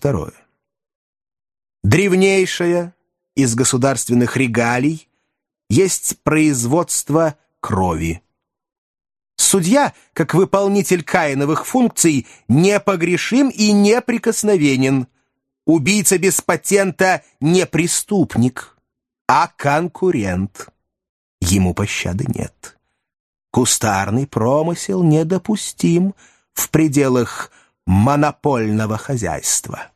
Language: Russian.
Второе. Древнейшее из государственных регалий есть производство крови. Судья, как выполнитель каиновых функций, непогрешим и неприкосновенен. Убийца без патента не преступник, а конкурент. Ему пощады нет. Кустарный промысел недопустим в пределах монопольного хозяйства.